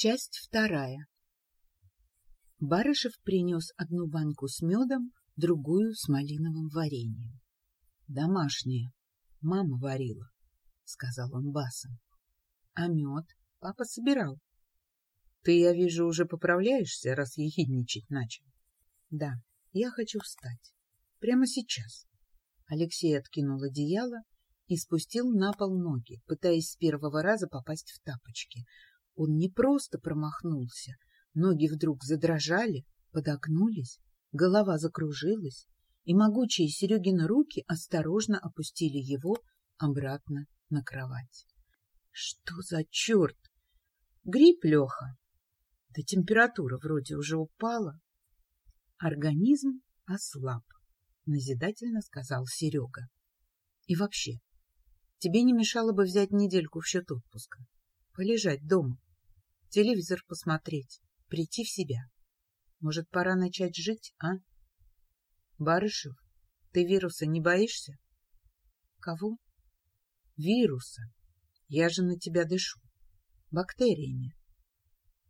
Часть вторая. Барышев принес одну банку с медом, другую с малиновым вареньем. — Домашнее. Мама варила, — сказал он басом. — А мед папа собирал. — Ты, я вижу, уже поправляешься, раз ехидничать начал. — Да, я хочу встать. Прямо сейчас. Алексей откинул одеяло и спустил на пол ноги, пытаясь с первого раза попасть в тапочки. Он не просто промахнулся. Ноги вдруг задрожали, подогнулись, голова закружилась, и могучие Серегины руки осторожно опустили его обратно на кровать. Что за черт? Грипп, Леха? Да температура вроде уже упала. Организм ослаб, назидательно сказал Серега. И вообще, тебе не мешало бы взять недельку в счет отпуска, полежать дома, телевизор посмотреть, прийти в себя. Может, пора начать жить, а? Барышев, ты вируса не боишься? Кого? Вируса. Я же на тебя дышу. Бактериями.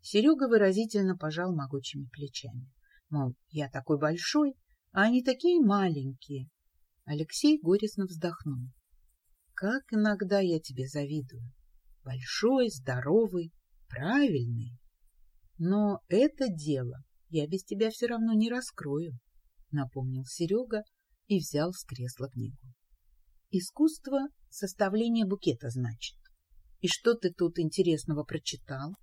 Серега выразительно пожал могучими плечами. Мол, я такой большой, а они такие маленькие. Алексей горестно вздохнул. Как иногда я тебе завидую. Большой, здоровый, правильный. Но это дело я без тебя все равно не раскрою, — напомнил Серега и взял с кресла книгу. Искусство составления букета, значит. И что ты тут интересного прочитал?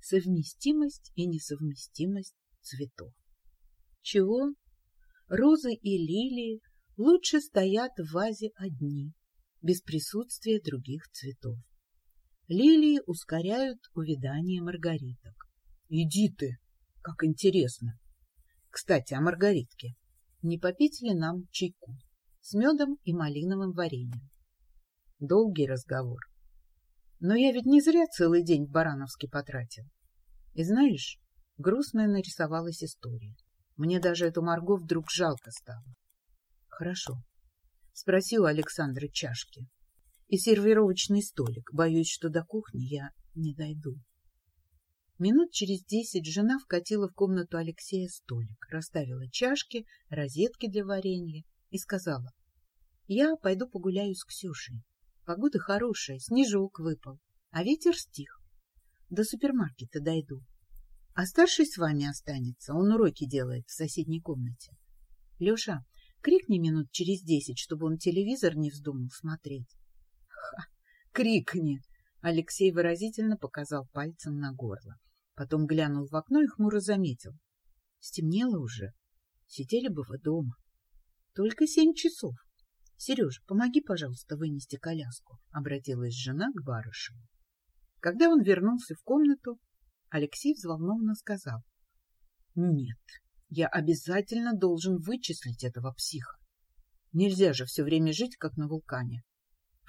Совместимость и несовместимость цветов. Чего? Розы и лилии лучше стоят в вазе одни, без присутствия других цветов. Лилии ускоряют увядание маргариток. Иди ты, как интересно. Кстати, о маргаритке. Не попить ли нам чайку с медом и малиновым вареньем? Долгий разговор. Но я ведь не зря целый день в Барановске потратил. И знаешь, грустная нарисовалась история. Мне даже эту Марго вдруг жалко стало. Хорошо. Спроси у Александра чашки. И сервировочный столик. Боюсь, что до кухни я не дойду. Минут через десять жена вкатила в комнату Алексея столик, расставила чашки, розетки для варенья и сказала, «Я пойду погуляю с Ксюшей. Погода хорошая, снежок выпал, а ветер стих. До супермаркета дойду. А старший с вами останется, он уроки делает в соседней комнате. Леша, крикни минут через десять, чтобы он телевизор не вздумал смотреть». «Ха! Крикни!» Алексей выразительно показал пальцем на горло. Потом глянул в окно и хмуро заметил. Стемнело уже. Сидели бы вы дома. Только семь часов. Сережа, помоги, пожалуйста, вынести коляску, — обратилась жена к барышеву. Когда он вернулся в комнату, Алексей взволнованно сказал. — Нет, я обязательно должен вычислить этого психа. Нельзя же все время жить, как на вулкане.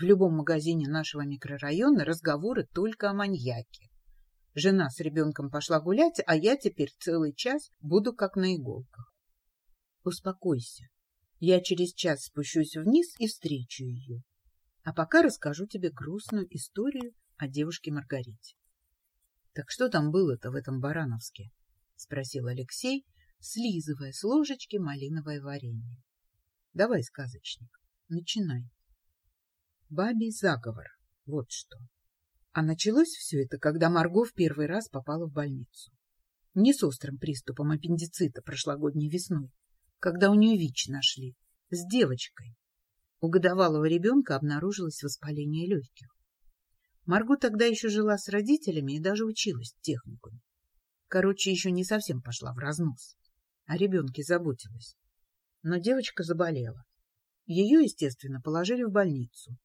В любом магазине нашего микрорайона разговоры только о маньяке. Жена с ребенком пошла гулять, а я теперь целый час буду как на иголках. Успокойся. Я через час спущусь вниз и встречу ее. А пока расскажу тебе грустную историю о девушке Маргарите. — Так что там было-то в этом Барановске? — спросил Алексей, слизывая с ложечки малиновое варенье. — Давай, сказочник, начинай. Бабий заговор. Вот что. А началось все это, когда Марго в первый раз попала в больницу. Не с острым приступом аппендицита прошлогодней весной, когда у нее ВИЧ нашли, с девочкой. У годовалого ребенка обнаружилось воспаление легких. Марго тогда еще жила с родителями и даже училась в техникуме. Короче, еще не совсем пошла в разнос. О ребенке заботилась. Но девочка заболела. Ее, естественно, положили в больницу.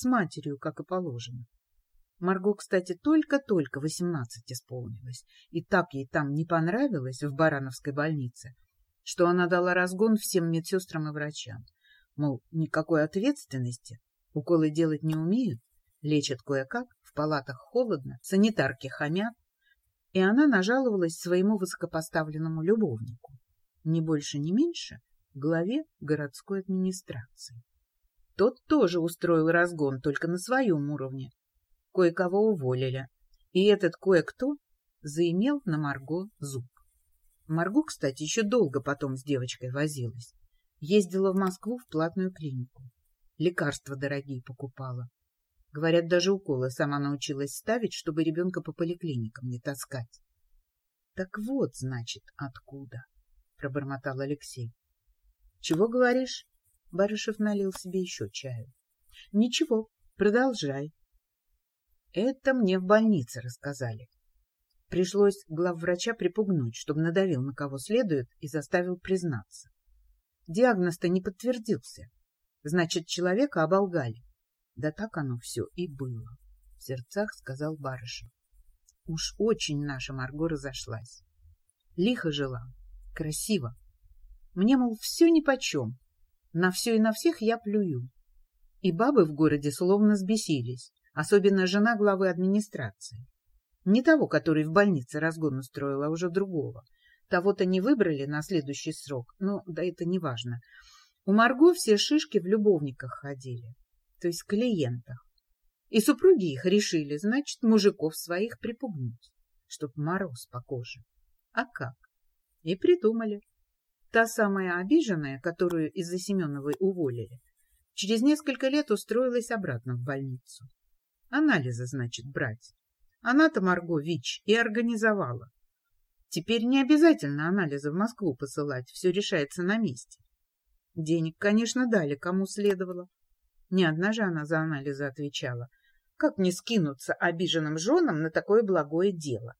С матерью, как и положено. Марго, кстати, только-только восемнадцать исполнилось, и так ей там не понравилось в Барановской больнице, что она дала разгон всем медсестрам и врачам. Мол, никакой ответственности, уколы делать не умеют, лечат кое-как, в палатах холодно, санитарки хамят, и она нажаловалась своему высокопоставленному любовнику, не больше, ни меньше, главе городской администрации. Тот тоже устроил разгон, только на своем уровне, Кое-кого уволили. И этот кое-кто заимел на Марго зуб. Марго, кстати, еще долго потом с девочкой возилась. Ездила в Москву в платную клинику. Лекарства дорогие покупала. Говорят, даже уколы сама научилась ставить, чтобы ребенка по поликлиникам не таскать. — Так вот, значит, откуда, — пробормотал Алексей. — Чего говоришь? Барышев налил себе еще чаю. — Ничего, продолжай. — Это мне в больнице рассказали. Пришлось главврача припугнуть, чтобы надавил на кого следует и заставил признаться. Диагноз-то не подтвердился. Значит, человека оболгали. Да так оно все и было, — в сердцах сказал Барышев. Уж очень наша Марго разошлась. Лихо жила, красиво. Мне, мол, все нипочем. На все и на всех я плюю. И бабы в городе словно сбесились, особенно жена главы администрации. Не того, который в больнице разгон устроил, а уже другого. Того-то не выбрали на следующий срок, но да это не важно. У Марго все шишки в любовниках ходили, то есть клиентах. И супруги их решили, значит, мужиков своих припугнуть, чтоб мороз по коже. А как? И придумали. Та самая обиженная, которую из-за Семеновой уволили, через несколько лет устроилась обратно в больницу. Анализы, значит, брать. Она-то Марго ВИЧ и организовала. Теперь не обязательно анализы в Москву посылать, все решается на месте. Денег, конечно, дали, кому следовало. Не одна же она за анализы отвечала. Как не скинуться обиженным женам на такое благое дело?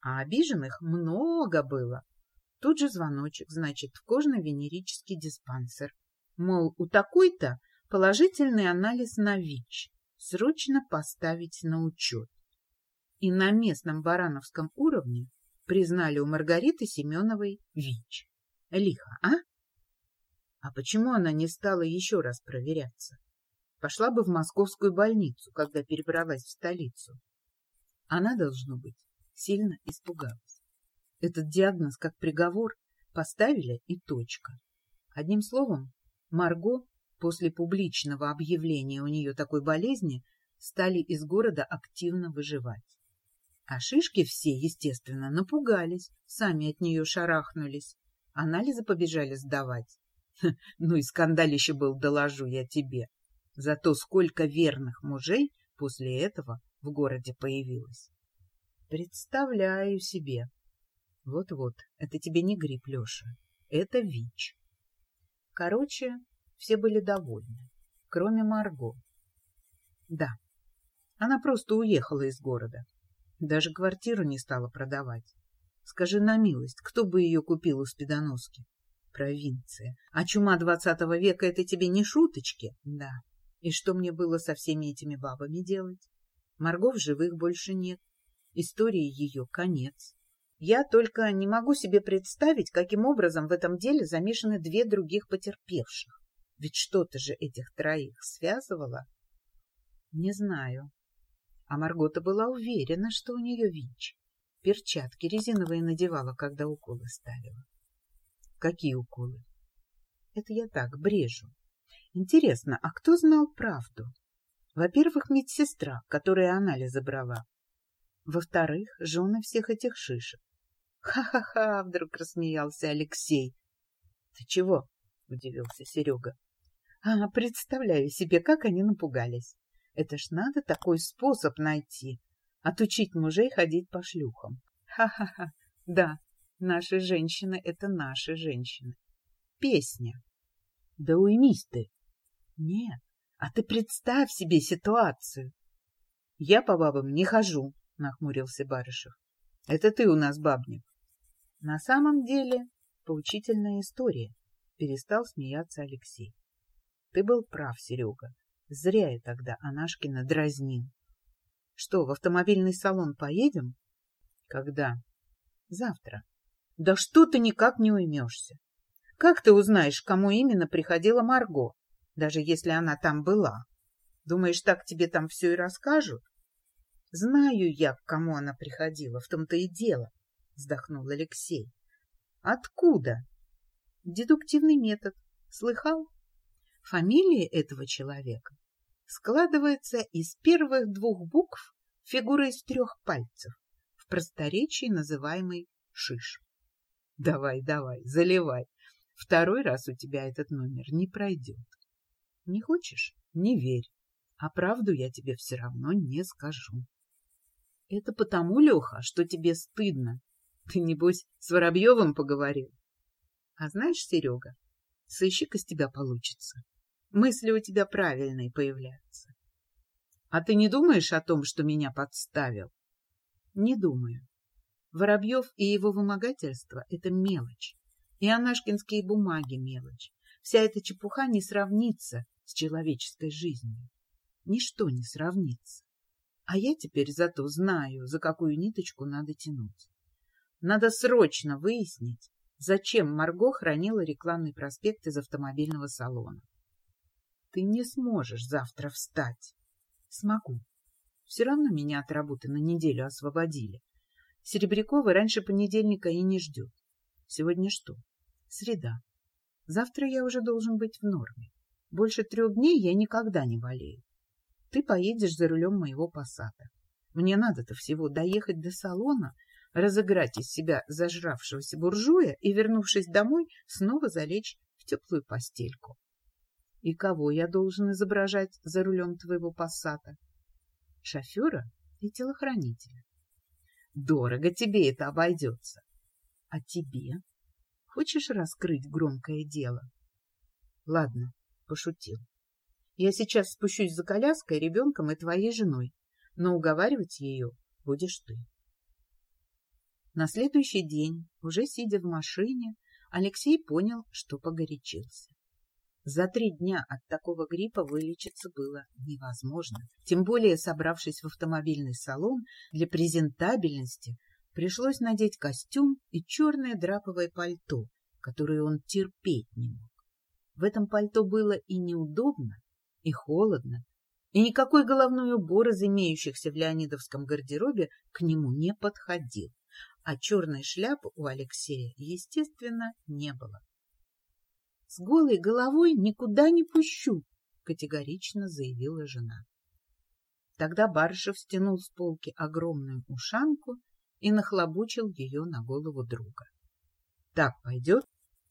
А обиженных много было. Тут же звоночек, значит, в кожно-венерический диспансер. Мол, у такой-то положительный анализ на ВИЧ. Срочно поставить на учет и на местном барановском уровне признали у Маргариты Семеновой ВИЧ. Лихо, а? А почему она не стала еще раз проверяться? Пошла бы в московскую больницу, когда перебралась в столицу. Она, должно быть, сильно испугалась. Этот диагноз, как приговор, поставили и точка. Одним словом, Марго после публичного объявления у нее такой болезни стали из города активно выживать. А шишки все, естественно, напугались, сами от нее шарахнулись. Анализы побежали сдавать. Ну и скандалище был, доложу я тебе. Зато сколько верных мужей после этого в городе появилось. Представляю себе. Вот-вот, это тебе не грипп, Леша. Это ВИЧ. Короче, все были довольны, кроме Марго. Да, она просто уехала из города. Даже квартиру не стала продавать. Скажи на милость, кто бы ее купил у Спидоноски? Провинция. А чума двадцатого века — это тебе не шуточки? Да. И что мне было со всеми этими бабами делать? Марго в живых больше нет. Истории ее конец. Я только не могу себе представить, каким образом в этом деле замешаны две других потерпевших. Ведь что-то же этих троих связывало. Не знаю. А Маргота была уверена, что у нее ВИЧ. Перчатки резиновые надевала, когда уколы ставила. Какие уколы? Это я так, брежу. Интересно, а кто знал правду? Во-первых, медсестра, которая анализы брала. Во-вторых, жены всех этих шишек. Ха-ха-ха, вдруг рассмеялся Алексей. Ты чего? удивился Серега. А, представляю себе, как они напугались. Это ж надо такой способ найти. Отучить мужей ходить по шлюхам. Ха-ха-ха. Да, наши женщины — это наши женщины. Песня. Да уймись ты. Нет, а ты представь себе ситуацию. Я по бабам не хожу, нахмурился Барышев. Это ты у нас бабник. На самом деле, поучительная история, перестал смеяться Алексей. Ты был прав, Серега. Зря я тогда Анашкина дразнил. Что, в автомобильный салон поедем? Когда? Завтра. Да что ты никак не уймешься. Как ты узнаешь, кому именно приходила Марго, даже если она там была? Думаешь, так тебе там все и расскажут? Знаю я, к кому она приходила, в том-то и дело, вздохнул Алексей. Откуда? Дедуктивный метод. Слыхал? Фамилия этого человека складывается из первых двух букв фигура из трех пальцев, в просторечии называемый шиш. Давай, давай, заливай. Второй раз у тебя этот номер не пройдет. Не хочешь? Не верь. А правду я тебе все равно не скажу. Это потому, Леха, что тебе стыдно. Ты, небось, с Воробьевым поговорил. А знаешь, Серега, сыщик из тебя получится. Мысли у тебя правильные появляются. А ты не думаешь о том, что меня подставил? Не думаю. Воробьев и его вымогательство — это мелочь. И анашкинские бумаги мелочь. Вся эта чепуха не сравнится с человеческой жизнью. Ничто не сравнится. А я теперь зато знаю, за какую ниточку надо тянуть. Надо срочно выяснить, зачем Марго хранила рекламный проспект из автомобильного салона. Ты не сможешь завтра встать. Смогу. Все равно меня от работы на неделю освободили. Серебрякова раньше понедельника и не ждет. Сегодня что? Среда. Завтра я уже должен быть в норме. Больше трех дней я никогда не болею. Ты поедешь за рулем моего пассата. Мне надо-то всего доехать до салона, разыграть из себя зажравшегося буржуя и, вернувшись домой, снова залечь в теплую постельку. И кого я должен изображать за рулем твоего пассата? Шофера и телохранителя. Дорого тебе это обойдется. А тебе? Хочешь раскрыть громкое дело? Ладно, пошутил. Я сейчас спущусь за коляской, ребенком и твоей женой, но уговаривать ее будешь ты. На следующий день, уже сидя в машине, Алексей понял, что погорячился. За три дня от такого гриппа вылечиться было невозможно. Тем более, собравшись в автомобильный салон, для презентабельности пришлось надеть костюм и черное драповое пальто, которое он терпеть не мог. В этом пальто было и неудобно, и холодно, и никакой головной убор из имеющихся в Леонидовском гардеробе к нему не подходил, а черной шляпы у Алексея, естественно, не было. — С голой головой никуда не пущу, — категорично заявила жена. Тогда Барышев стянул с полки огромную ушанку и нахлобучил ее на голову друга. — Так пойдет?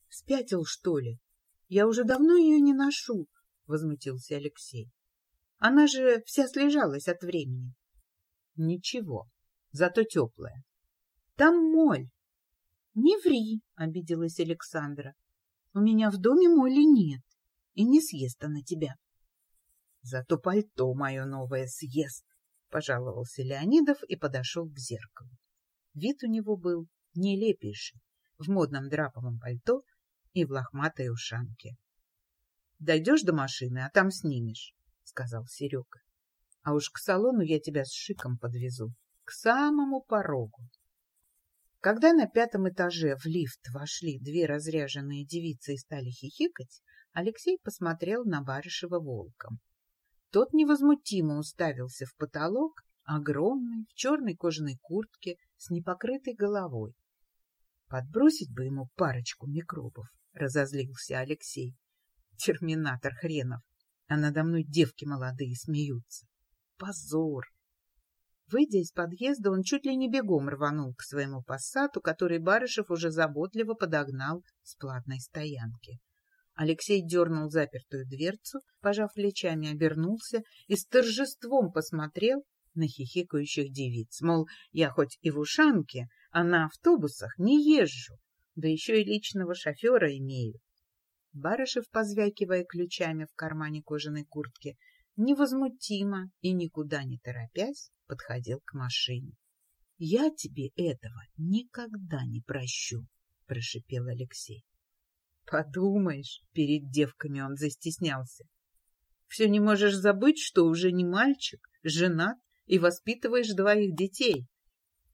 Спятил, что ли? Я уже давно ее не ношу, — возмутился Алексей. Она же вся слежалась от времени. — Ничего, зато теплая. — Там моль. — Не ври, — обиделась Александра. — У меня в доме моли нет, и не съест она тебя. — Зато пальто мое новое съест, — пожаловался Леонидов и подошел к зеркалу. Вид у него был нелепейший, в модном драповом пальто и в лохматой ушанке. — Дойдешь до машины, а там снимешь, — сказал Серега. — А уж к салону я тебя с шиком подвезу, к самому порогу. Когда на пятом этаже в лифт вошли две разряженные девицы и стали хихикать, Алексей посмотрел на Барышева волком. Тот невозмутимо уставился в потолок, огромный, в черной кожаной куртке, с непокрытой головой. Подбросить бы ему парочку микробов, разозлился Алексей. Терминатор хренов, а надо мной девки молодые смеются. Позор! Выйдя из подъезда, он чуть ли не бегом рванул к своему пассату, который Барышев уже заботливо подогнал с платной стоянки. Алексей дернул запертую дверцу, пожав плечами, обернулся и с торжеством посмотрел на хихикающих девиц. Мол, я хоть и в ушанке, а на автобусах не езжу, да еще и личного шофера имею. Барышев, позвякивая ключами в кармане кожаной куртки, невозмутимо и никуда не торопясь подходил к машине. — Я тебе этого никогда не прощу, — прошипел Алексей. — Подумаешь, перед девками он застеснялся. Все не можешь забыть, что уже не мальчик, женат и воспитываешь двоих детей.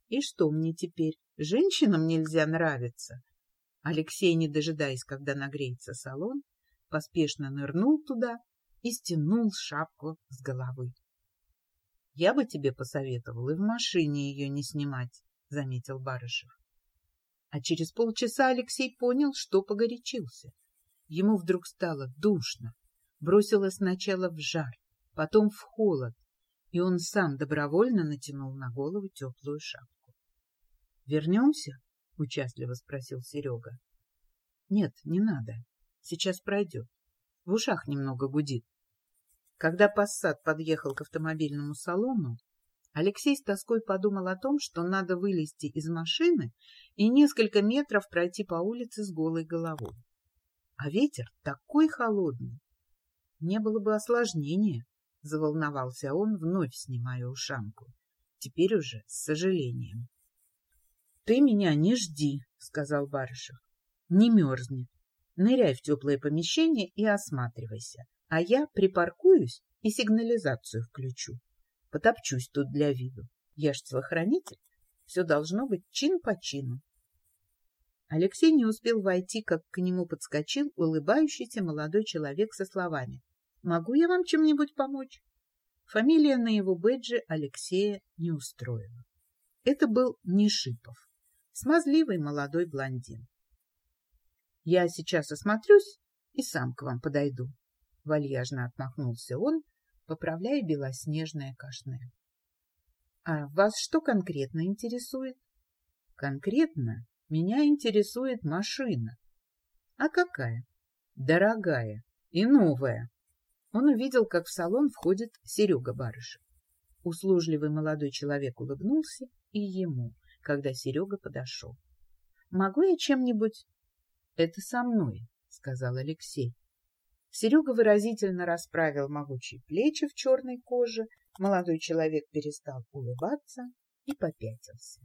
И что мне теперь, женщинам нельзя нравиться? Алексей, не дожидаясь, когда нагреется салон, поспешно нырнул туда и стянул шапку с головы. — Я бы тебе посоветовал и в машине ее не снимать, — заметил Барышев. А через полчаса Алексей понял, что погорячился. Ему вдруг стало душно, бросило сначала в жар, потом в холод, и он сам добровольно натянул на голову теплую шапку. — Вернемся? — участливо спросил Серега. — Нет, не надо. Сейчас пройдет. В ушах немного гудит. Когда Пассат подъехал к автомобильному салону, Алексей с тоской подумал о том, что надо вылезти из машины и несколько метров пройти по улице с голой головой. А ветер такой холодный. Не было бы осложнения, — заволновался он, вновь снимая ушанку. Теперь уже с сожалением. — Ты меня не жди, — сказал Барышев. — Не мерзни. Ныряй в теплое помещение и осматривайся, а я припаркуюсь и сигнализацию включу. Потопчусь тут для виду. Я ж телохранитель. Все должно быть чин по чину. Алексей не успел войти, как к нему подскочил улыбающийся молодой человек со словами. «Могу я вам чем-нибудь помочь?» Фамилия на его бэдже Алексея не устроила. Это был Нишипов, смазливый молодой блондин. «Я сейчас осмотрюсь и сам к вам подойду», — вальяжно отмахнулся он, поправляя белоснежное кашне. — А вас что конкретно интересует? — Конкретно меня интересует машина. — А какая? — Дорогая и новая. Он увидел, как в салон входит Серега Барышев. Услужливый молодой человек улыбнулся и ему, когда Серега подошел. — Могу я чем-нибудь... — Это со мной, — сказал Алексей. Серега выразительно расправил могучие плечи в черной коже, молодой человек перестал улыбаться и попятился.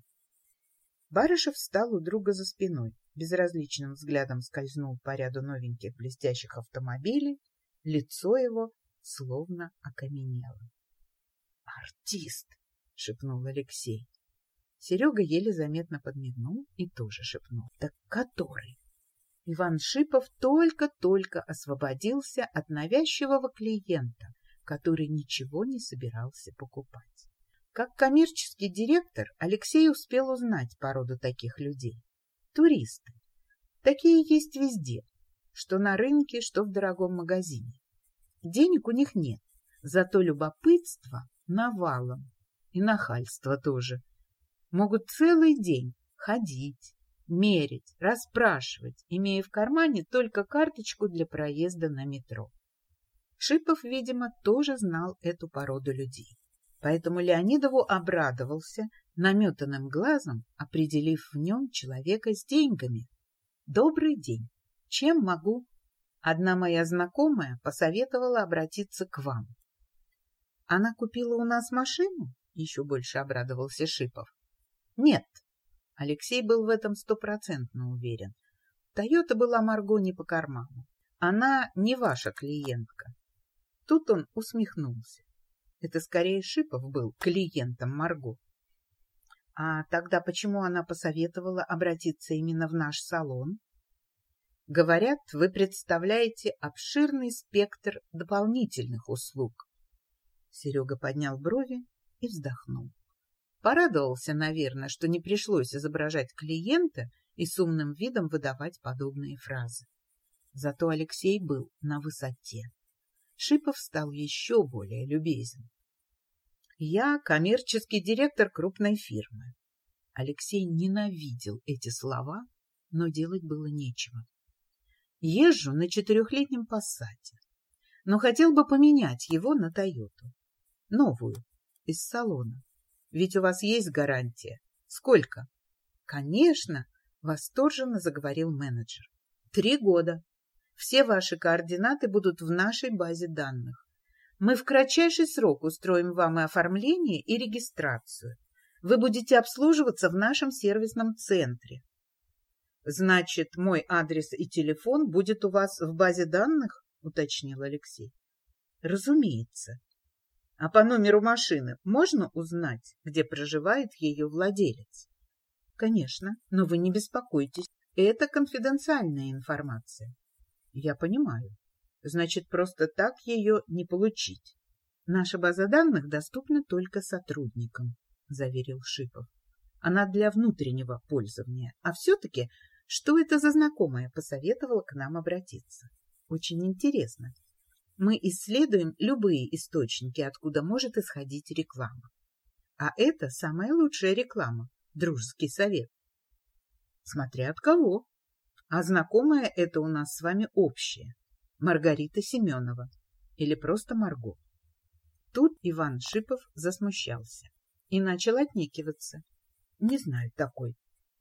Барышев встал у друга за спиной, безразличным взглядом скользнул по ряду новеньких блестящих автомобилей, лицо его словно окаменело. «Артист!» — шепнул Алексей. Серега еле заметно подмигнул и тоже шепнул. «Так который?» Иван Шипов только-только освободился от навязчивого клиента, который ничего не собирался покупать. Как коммерческий директор Алексей успел узнать породу таких людей. Туристы. Такие есть везде, что на рынке, что в дорогом магазине. Денег у них нет, зато любопытство навалом и нахальство тоже. Могут целый день ходить, мерить, расспрашивать, имея в кармане только карточку для проезда на метро. Шипов, видимо, тоже знал эту породу людей. Поэтому Леонидову обрадовался наметанным глазом, определив в нем человека с деньгами. «Добрый день! Чем могу?» Одна моя знакомая посоветовала обратиться к вам. «Она купила у нас машину?» — еще больше обрадовался Шипов. «Нет, Алексей был в этом стопроцентно уверен. Тойота была Марго не по карману. Она не ваша клиентка. Тут он усмехнулся. Это скорее Шипов был клиентом Марго. А тогда почему она посоветовала обратиться именно в наш салон? Говорят, вы представляете обширный спектр дополнительных услуг. Серега поднял брови и вздохнул. Порадовался, наверное, что не пришлось изображать клиента и с умным видом выдавать подобные фразы. Зато Алексей был на высоте. Шипов стал еще более любезен. Я коммерческий директор крупной фирмы. Алексей ненавидел эти слова, но делать было нечего. Езжу на четырехлетнем пассате, но хотел бы поменять его на Тойоту. Новую, из салона. Ведь у вас есть гарантия. Сколько? Конечно, восторженно заговорил менеджер. Три года. Все ваши координаты будут в нашей базе данных. Мы в кратчайший срок устроим вам и оформление, и регистрацию. Вы будете обслуживаться в нашем сервисном центре. Значит, мой адрес и телефон будет у вас в базе данных? уточнил Алексей. Разумеется. А по номеру машины можно узнать, где проживает ее владелец? Конечно, но вы не беспокойтесь. Это конфиденциальная информация. Я понимаю. Значит, просто так ее не получить. Наша база данных доступна только сотрудникам, заверил Шипов. Она для внутреннего пользования. А все-таки, что это за знакомая посоветовала к нам обратиться? Очень интересно. Мы исследуем любые источники, откуда может исходить реклама. А это самая лучшая реклама, дружеский совет. Смотря от кого. А знакомая это у нас с вами общее. Маргарита Семенова. Или просто Марго. Тут Иван Шипов засмущался и начал отнекиваться. Не знаю такой.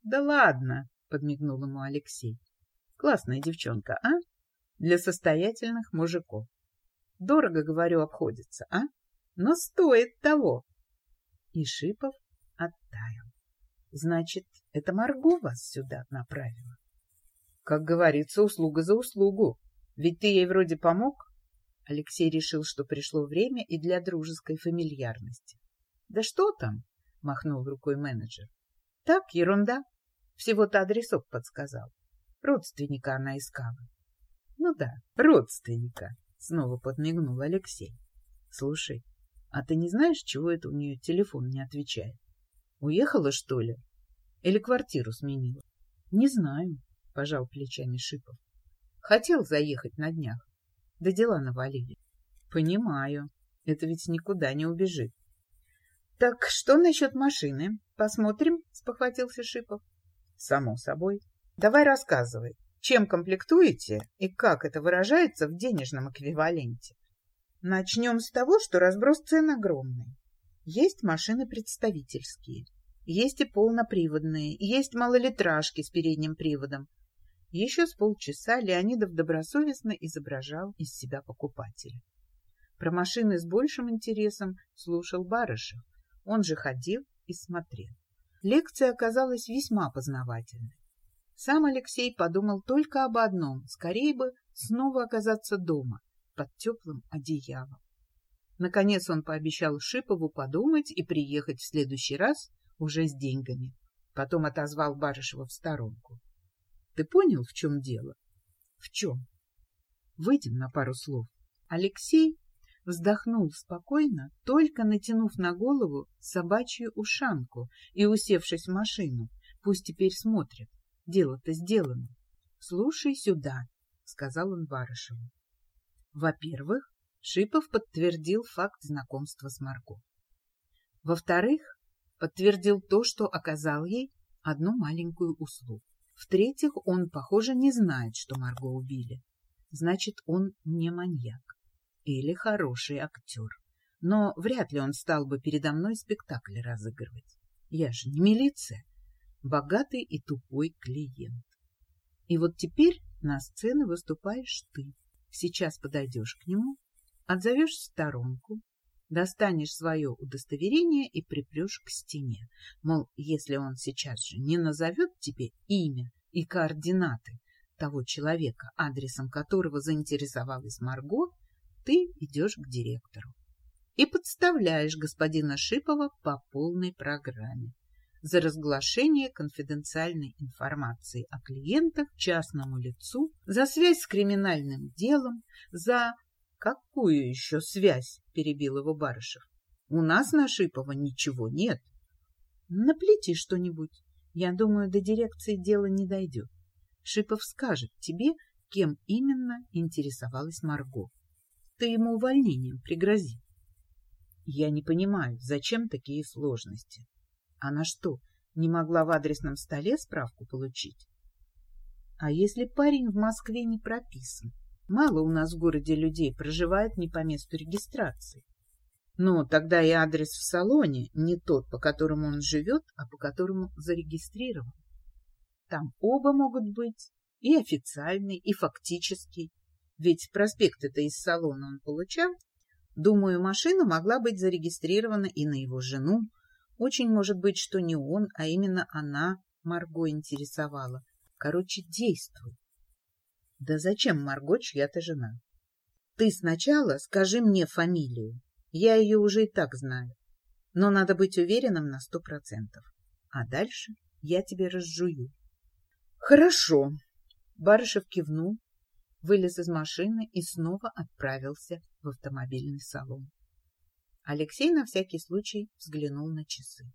Да ладно, подмигнул ему Алексей. Классная девчонка, а? Для состоятельных мужиков. Дорого, говорю, обходится, а? Но стоит того. И Шипов оттаял. Значит, это Марго вас сюда направила? Как говорится, услуга за услугу. Ведь ты ей вроде помог. Алексей решил, что пришло время и для дружеской фамильярности. Да что там? Махнул рукой менеджер. Так, ерунда. Всего-то адресок подсказал. Родственника она искала. Ну да, родственника, снова подмигнул Алексей. Слушай, а ты не знаешь, чего это у нее телефон не отвечает? Уехала, что ли? Или квартиру сменила? Не знаю, пожал плечами Шипов. Хотел заехать на днях, да дела навалили. Понимаю, это ведь никуда не убежит. Так что насчет машины? Посмотрим, спохватился Шипов. Само собой. Давай рассказывай, чем комплектуете и как это выражается в денежном эквиваленте. Начнем с того, что разброс цен огромный. Есть машины представительские, есть и полноприводные, есть малолитражки с передним приводом. Еще с полчаса Леонидов добросовестно изображал из себя покупателя. Про машины с большим интересом слушал Барышев. Он же ходил и смотрел. Лекция оказалась весьма познавательной. Сам Алексей подумал только об одном — скорее бы снова оказаться дома, под теплым одеялом. Наконец он пообещал Шипову подумать и приехать в следующий раз уже с деньгами. Потом отозвал Барышева в сторонку. — Ты понял, в чем дело? — В чем? — Выйдем на пару слов. Алексей вздохнул спокойно, только натянув на голову собачью ушанку и усевшись в машину. Пусть теперь смотрят. Дело-то сделано. — Слушай сюда, — сказал он Барышеву. Во-первых, Шипов подтвердил факт знакомства с Марго. Во-вторых, подтвердил то, что оказал ей одну маленькую услугу. В-третьих, он, похоже, не знает, что Марго убили. Значит, он не маньяк или хороший актер. Но вряд ли он стал бы передо мной спектакль разыгрывать. Я же не милиция, богатый и тупой клиент. И вот теперь на сцене выступаешь ты. Сейчас подойдешь к нему, отзовешь в сторонку, достанешь свое удостоверение и припрешь к стене. Мол, если он сейчас же не назовет тебе имя и координаты того человека, адресом которого заинтересовалась Марго, ты идешь к директору и подставляешь господина Шипова по полной программе за разглашение конфиденциальной информации о клиентах частному лицу, за связь с криминальным делом, за... Какую еще связь? — перебил его Барышев. У нас на Шипова ничего нет. Наплети что-нибудь. Я думаю, до дирекции дело не дойдет. Шипов скажет тебе, кем именно интересовалась Марго. Ты ему увольнением пригрози. Я не понимаю, зачем такие сложности. Она что, не могла в адресном столе справку получить? А если парень в Москве не прописан? Мало у нас в городе людей проживает не по месту регистрации. Но тогда и адрес в салоне не тот, по которому он живет, а по которому зарегистрирован. Там оба могут быть, и официальный, и фактический. Ведь проспект это из салона он получал. Думаю, машина могла быть зарегистрирована и на его жену, очень может быть, что не он, а именно она Марго интересовала. Короче, действуй. Да зачем Марго чья-то жена? Ты сначала скажи мне фамилию. Я ее уже и так знаю. Но надо быть уверенным на сто процентов. А дальше я тебе разжую. Хорошо. Барышев кивнул, вылез из машины и снова отправился в автомобильный салон. Алексей на всякий случай взглянул на часы.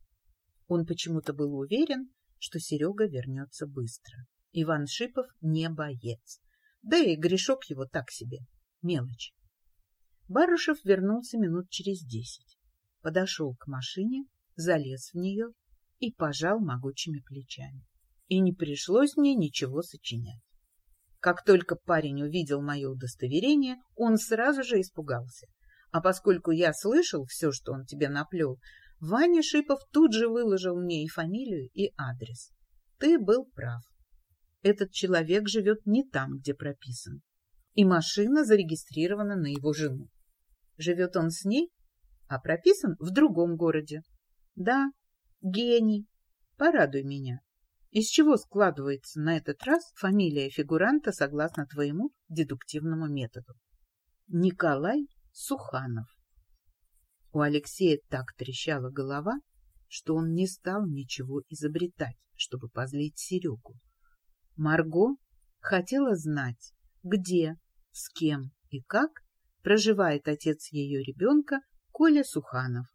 Он почему-то был уверен, что Серега вернется быстро. Иван Шипов не боец. Да и грешок его так себе. Мелочь. Барышев вернулся минут через десять. Подошел к машине, залез в нее и пожал могучими плечами. И не пришлось мне ничего сочинять. Как только парень увидел мое удостоверение, он сразу же испугался. А поскольку я слышал все, что он тебе наплел, Ваня Шипов тут же выложил мне и фамилию, и адрес. Ты был прав. Этот человек живет не там, где прописан. И машина зарегистрирована на его жену. Живет он с ней, а прописан в другом городе. Да, гений. Порадуй меня. Из чего складывается на этот раз фамилия фигуранта согласно твоему дедуктивному методу? Николай Суханов. У Алексея так трещала голова, что он не стал ничего изобретать, чтобы позлить Серегу. Марго хотела знать, где, с кем и как проживает отец ее ребенка Коля Суханов.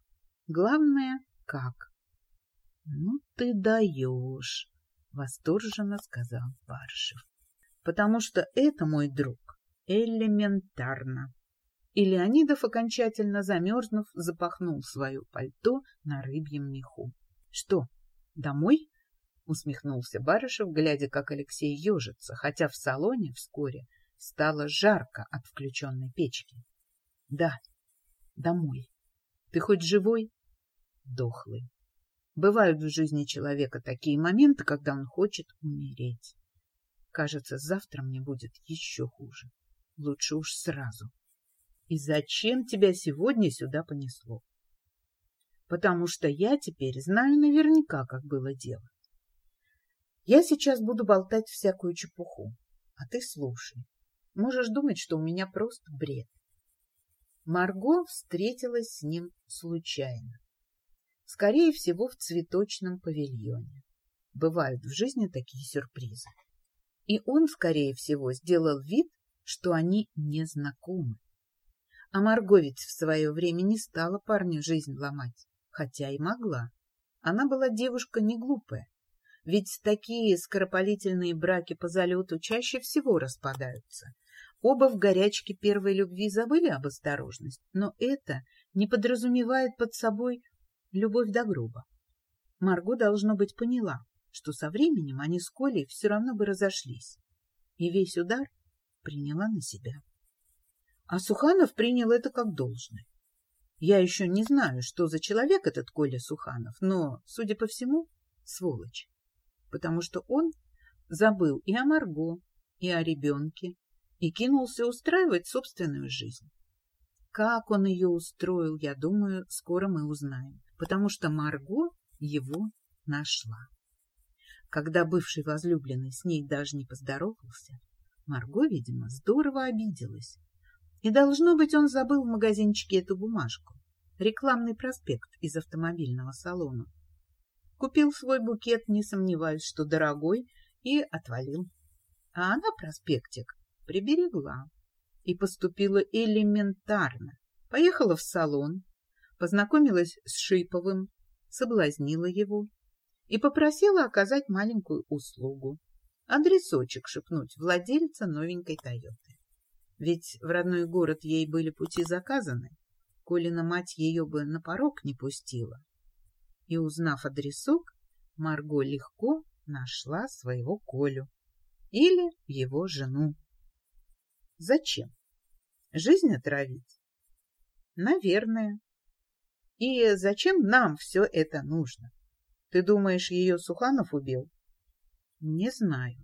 Главное, как. — Ну ты даешь, — восторженно сказал Баршев. — Потому что это, мой друг, элементарно. И Леонидов, окончательно замерзнув, запахнул свое пальто на рыбьем меху. — Что, домой? — усмехнулся Барышев, глядя, как Алексей ежится, хотя в салоне вскоре стало жарко от включенной печки. — Да, домой. Ты хоть живой? — Дохлый. Бывают в жизни человека такие моменты, когда он хочет умереть. Кажется, завтра мне будет еще хуже. Лучше уж сразу. И зачем тебя сегодня сюда понесло? Потому что я теперь знаю наверняка, как было дело. Я сейчас буду болтать всякую чепуху, а ты слушай. Можешь думать, что у меня просто бред. Марго встретилась с ним случайно. Скорее всего, в цветочном павильоне. Бывают в жизни такие сюрпризы. И он, скорее всего, сделал вид, что они не знакомы. А Марго ведь в свое время не стала парню жизнь ломать, хотя и могла. Она была девушка не глупая, ведь такие скоропалительные браки по залету чаще всего распадаются. Оба в горячке первой любви забыли об осторожности, но это не подразумевает под собой любовь до гроба. Марго, должно быть, поняла, что со временем они с Колей все равно бы разошлись, и весь удар приняла на себя. А Суханов принял это как должное. Я еще не знаю, что за человек этот Коля Суханов, но, судя по всему, сволочь. Потому что он забыл и о Марго, и о ребенке, и кинулся устраивать собственную жизнь. Как он ее устроил, я думаю, скоро мы узнаем, потому что Марго его нашла. Когда бывший возлюбленный с ней даже не поздоровался, Марго, видимо, здорово обиделась и, должно быть, он забыл в магазинчике эту бумажку. Рекламный проспект из автомобильного салона. Купил свой букет, не сомневаюсь, что дорогой, и отвалил. А она проспектик приберегла и поступила элементарно. Поехала в салон, познакомилась с Шиповым, соблазнила его и попросила оказать маленькую услугу. Адресочек шепнуть владельца новенькой Тойоты. Ведь в родной город ей были пути заказаны, Колина мать ее бы на порог не пустила. И, узнав адресок, Марго легко нашла своего Колю или его жену. Зачем? Жизнь отравить? Наверное. И зачем нам все это нужно? Ты думаешь, ее Суханов убил? Не знаю.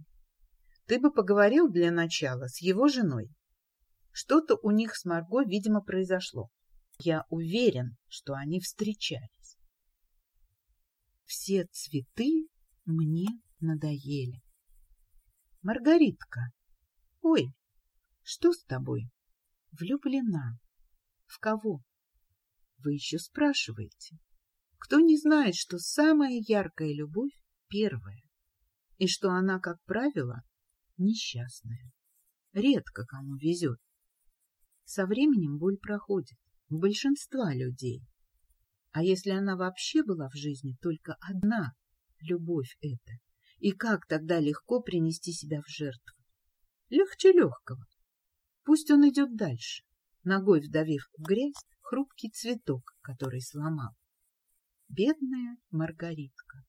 Ты бы поговорил для начала с его женой. Что-то у них с Марго, видимо, произошло. Я уверен, что они встречались. Все цветы мне надоели. Маргаритка, ой, что с тобой? Влюблена. В кого? Вы еще спрашиваете. Кто не знает, что самая яркая любовь первая, и что она, как правило, несчастная. Редко кому везет. Со временем боль проходит у большинства людей. А если она вообще была в жизни только одна, любовь эта, и как тогда легко принести себя в жертву? Легче легкого. Пусть он идет дальше, ногой вдавив в грязь хрупкий цветок, который сломал. Бедная Маргаритка.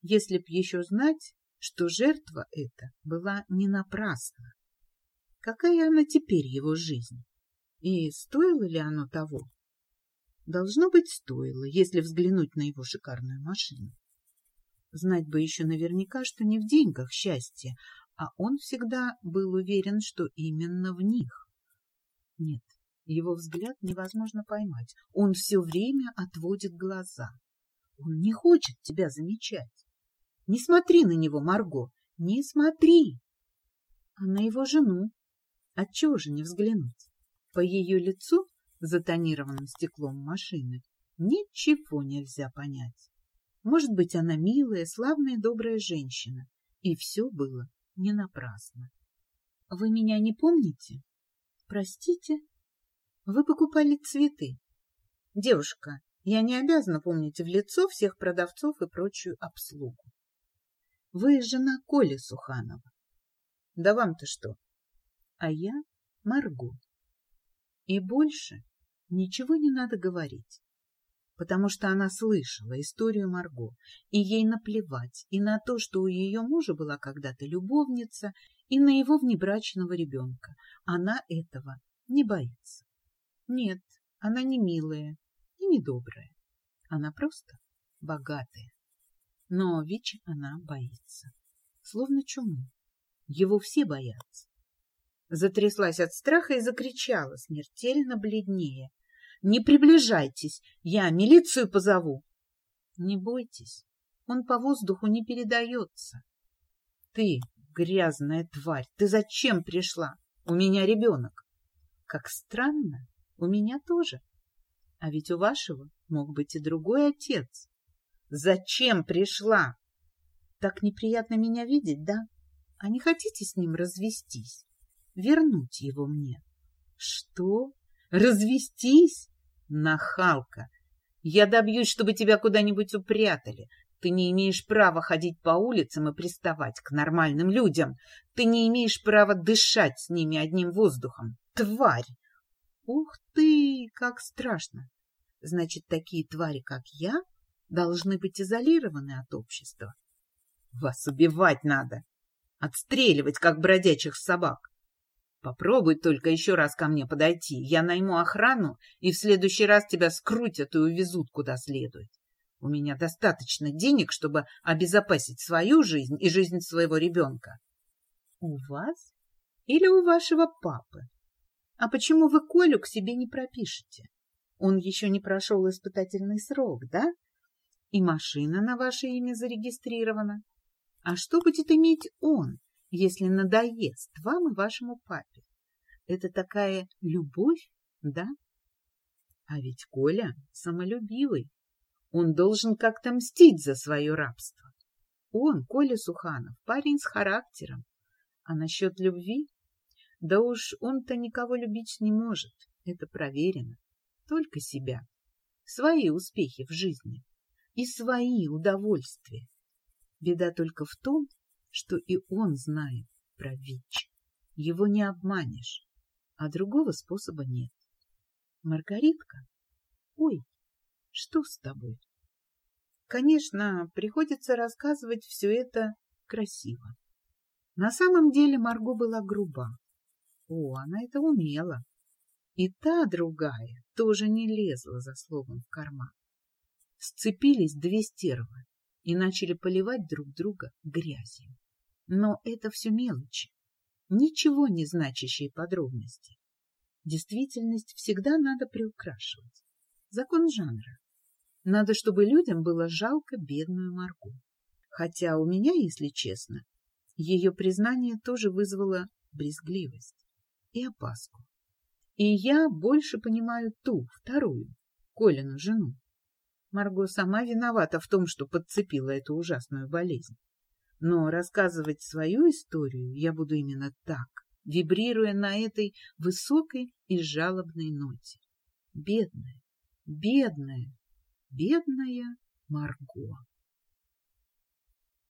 Если б еще знать, что жертва эта была не напрасна. Какая она теперь его жизнь? И стоило ли оно того? Должно быть, стоило, если взглянуть на его шикарную машину. Знать бы еще наверняка, что не в деньгах счастье, а он всегда был уверен, что именно в них. Нет, его взгляд невозможно поймать. Он все время отводит глаза. Он не хочет тебя замечать. Не смотри на него, Марго, не смотри. А на его жену? Отчего же не взглянуть? По ее лицу, затонированным стеклом машины, ничего нельзя понять. Может быть, она милая, славная, добрая женщина. И все было не напрасно. — Вы меня не помните? — Простите? Вы покупали цветы. — Девушка, я не обязана помнить в лицо всех продавцов и прочую обслугу. Вы жена Коли Суханова. Да вам-то что? А я Марго. И больше ничего не надо говорить потому что она слышала историю Марго, и ей наплевать и на то, что у ее мужа была когда-то любовница, и на его внебрачного ребенка. Она этого не боится. Нет, она не милая и не добрая. Она просто богатая. Но Вичи она боится. Словно чумы. Его все боятся. Затряслась от страха и закричала, смертельно бледнее. Не приближайтесь, я милицию позову. Не бойтесь, он по воздуху не передается. Ты, грязная тварь, ты зачем пришла? У меня ребенок. Как странно, у меня тоже. А ведь у вашего мог быть и другой отец. Зачем пришла? Так неприятно меня видеть, да? А не хотите с ним развестись? Вернуть его мне? Что? Развестись? Нахалка! Я добьюсь, чтобы тебя куда-нибудь упрятали. Ты не имеешь права ходить по улицам и приставать к нормальным людям. Ты не имеешь права дышать с ними одним воздухом. Тварь! Ух ты, как страшно! Значит, такие твари, как я, должны быть изолированы от общества. Вас убивать надо, отстреливать, как бродячих собак. Попробуй только еще раз ко мне подойти. Я найму охрану, и в следующий раз тебя скрутят и увезут куда следует. У меня достаточно денег, чтобы обезопасить свою жизнь и жизнь своего ребенка. У вас или у вашего папы? А почему вы Колю к себе не пропишете? Он еще не прошел испытательный срок, да? И машина на ваше имя зарегистрирована. А что будет иметь он, если надоест вам и вашему папе. Это такая любовь, да? А ведь Коля самолюбивый. Он должен как-то мстить за свое рабство. Он, Коля Суханов, парень с характером. А насчет любви? Да уж он-то никого любить не может. Это проверено. Только себя. Свои успехи в жизни. И свои удовольствия. Беда только в том, что и он знает про ВИЧ. Его не обманешь, а другого способа нет. Маргаритка? Ой, что с тобой? Конечно, приходится рассказывать все это красиво. На самом деле Марго была груба. О, она это умела. И та другая тоже не лезла за словом в карман. Сцепились две стервы и начали поливать друг друга грязью. Но это все мелочи, ничего не значащие подробности. Действительность всегда надо приукрашивать. Закон жанра. Надо, чтобы людям было жалко бедную Марго. Хотя у меня, если честно, ее признание тоже вызвало брезгливость и опаску. И я больше понимаю ту, вторую, Колину жену. Марго сама виновата в том, что подцепила эту ужасную болезнь. Но рассказывать свою историю я буду именно так, вибрируя на этой высокой и жалобной ноте. Бедная, бедная, бедная Марго.